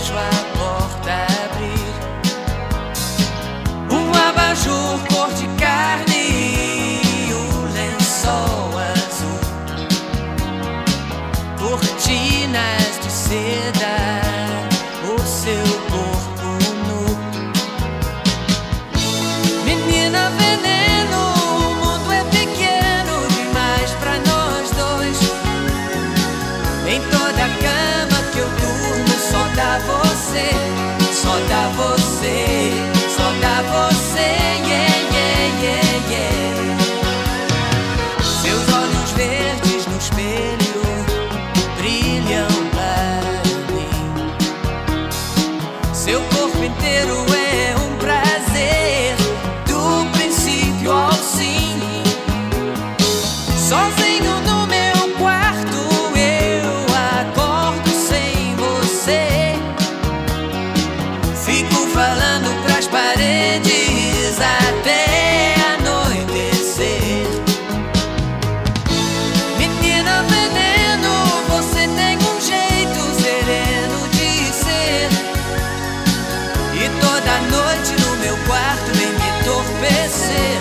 vejo a porta abrir. Um abajur cor de carne e o lençol azul. Cortinas de seda, o seu corpo nu. Menina veneno, o mundo é pequeno demais pra nós dois. Em toda cama você, só dá você, só dá você, yeah, yeah, yeah, yeah. Seus olhos verdes no espelho brilham pra mim. Seu corpo inteiro é um prazer, do princípio ao fim. Sozinho no falando pras paredes até anoitecer. Menina veneno, você tem um jeito sereno de ser. E toda noite no meu quarto vem me entorpecer,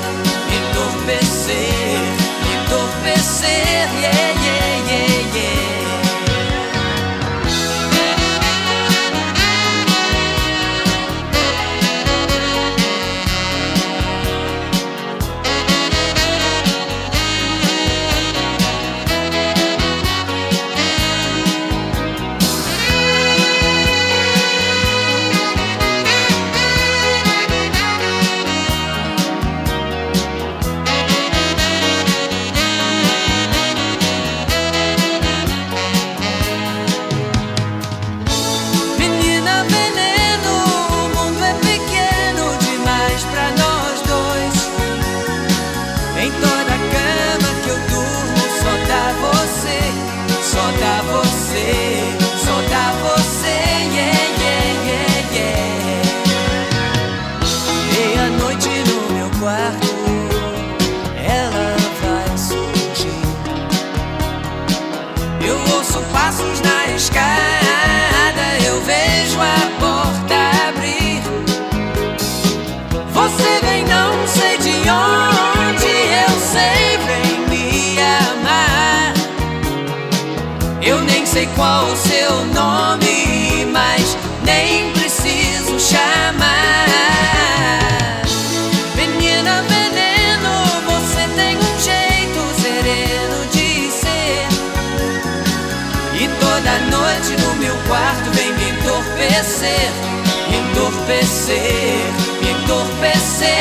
me entorpecer, me entorpecer, yeah, quarto vem me entorpecer, me entorpecer, me entorpecer,